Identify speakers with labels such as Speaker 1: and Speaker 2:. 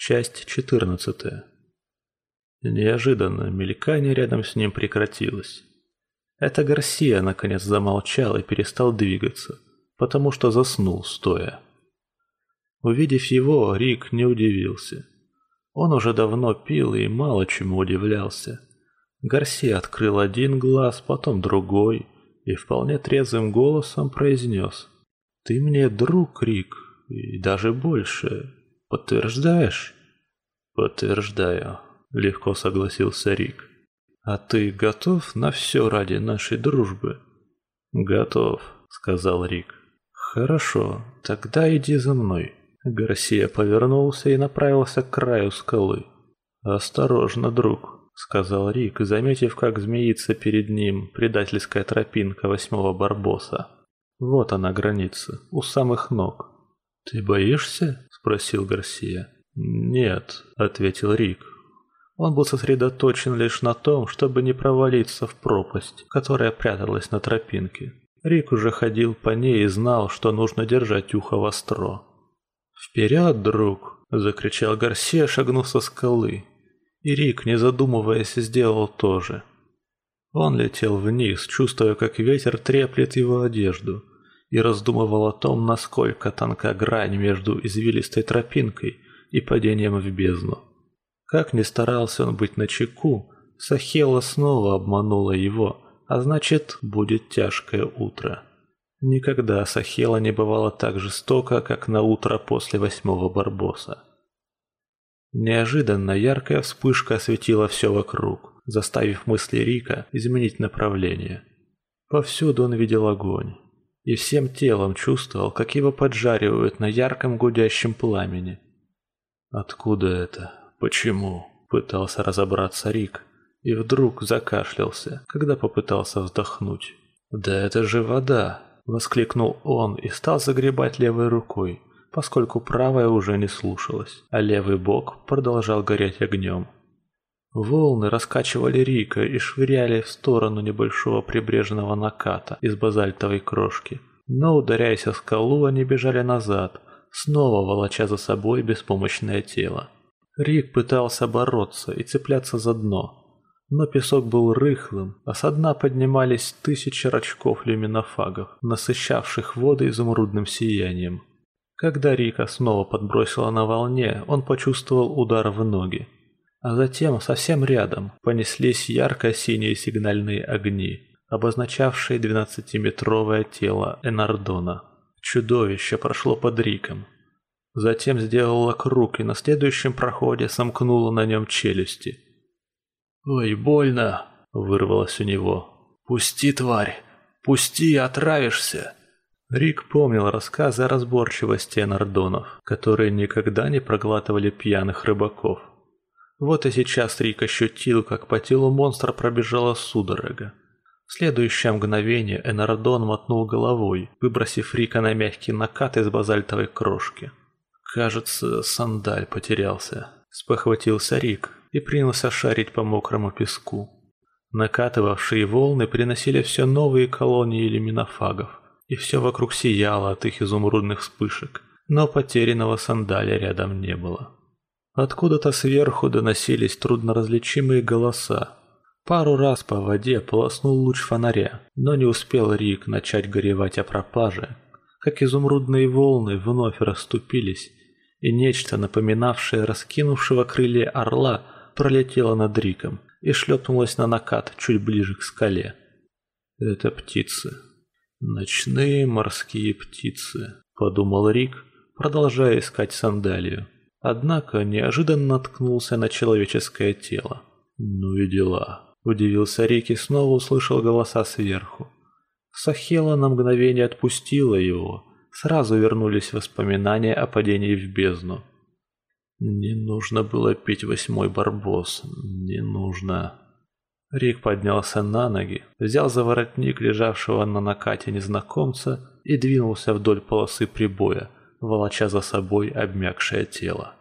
Speaker 1: Часть 14. Неожиданно мелькание рядом с ним прекратилось. Это Гарсия наконец замолчал и перестал двигаться, потому что заснул стоя. Увидев его, Рик не удивился. Он уже давно пил и мало чему удивлялся. Гарсия открыл один глаз, потом другой, и вполне трезвым голосом произнес. «Ты мне друг, Рик, и даже больше. Подтверждаешь?» «Подтверждаю», — легко согласился Рик. «А ты готов на все ради нашей дружбы?» «Готов», — сказал Рик. «Хорошо, тогда иди за мной». Гарсия повернулся и направился к краю скалы. «Осторожно, друг», — сказал Рик, заметив, как змеится перед ним предательская тропинка восьмого барбоса. Вот она граница, у самых ног. «Ты боишься?» — спросил Гарсия. «Нет», — ответил Рик. Он был сосредоточен лишь на том, чтобы не провалиться в пропасть, которая пряталась на тропинке. Рик уже ходил по ней и знал, что нужно держать ухо востро. «Вперед, друг!» – закричал Гарсия, шагнув со скалы. И Рик, не задумываясь, сделал то же. Он летел вниз, чувствуя, как ветер треплет его одежду, и раздумывал о том, насколько тонка грань между извилистой тропинкой и падением в бездну. Как ни старался он быть начеку, Сахела снова обманула его, а значит, будет тяжкое утро. Никогда Сахела не бывала так жестоко, как на утро после восьмого Барбоса. Неожиданно яркая вспышка осветила все вокруг, заставив мысли Рика изменить направление. Повсюду он видел огонь, и всем телом чувствовал, как его поджаривают на ярком гудящем пламени. Откуда это? Почему? Пытался разобраться Рик, и вдруг закашлялся, когда попытался вздохнуть. Да это же вода! Воскликнул он и стал загребать левой рукой, поскольку правая уже не слушалась, а левый бок продолжал гореть огнем. Волны раскачивали Рика и швыряли в сторону небольшого прибрежного наката из базальтовой крошки. Но, ударяясь о скалу, они бежали назад, снова волоча за собой беспомощное тело. Рик пытался бороться и цепляться за дно, но песок был рыхлым, а со дна поднимались тысячи рачков люминофагов, насыщавших воды изумрудным сиянием. Когда Рика снова подбросила на волне, он почувствовал удар в ноги. А затем совсем рядом понеслись ярко-синие сигнальные огни, обозначавшие двенадцатиметровое тело Энардона. Чудовище прошло под Риком. Затем сделало круг и на следующем проходе сомкнуло на нем челюсти – «Ой, больно!» – вырвалось у него. «Пусти, тварь! Пусти, отравишься!» Рик помнил рассказы о разборчивости нардонов, которые никогда не проглатывали пьяных рыбаков. Вот и сейчас Рик ощутил, как по телу монстра пробежала судорога. В следующее мгновение Энардон мотнул головой, выбросив Рика на мягкий накат из базальтовой крошки. «Кажется, сандаль потерялся», – спохватился Рик, и принялся шарить по мокрому песку. Накатывавшие волны приносили все новые колонии лиминофагов, и все вокруг сияло от их изумрудных вспышек, но потерянного сандаля рядом не было. Откуда-то сверху доносились трудноразличимые голоса. Пару раз по воде полоснул луч фонаря, но не успел Рик начать горевать о пропаже, как изумрудные волны вновь расступились, и нечто, напоминавшее раскинувшего крылья орла, пролетела над Риком и шлепнулась на накат чуть ближе к скале. «Это птицы. Ночные морские птицы», — подумал Рик, продолжая искать сандалию. Однако неожиданно наткнулся на человеческое тело. «Ну и дела», — удивился Рик и снова услышал голоса сверху. Сахела на мгновение отпустила его. Сразу вернулись воспоминания о падении в бездну. Не нужно было пить восьмой барбос. Не нужно. Рик поднялся на ноги, взял за воротник лежавшего на накате незнакомца и двинулся вдоль полосы прибоя, волоча за собой обмякшее тело.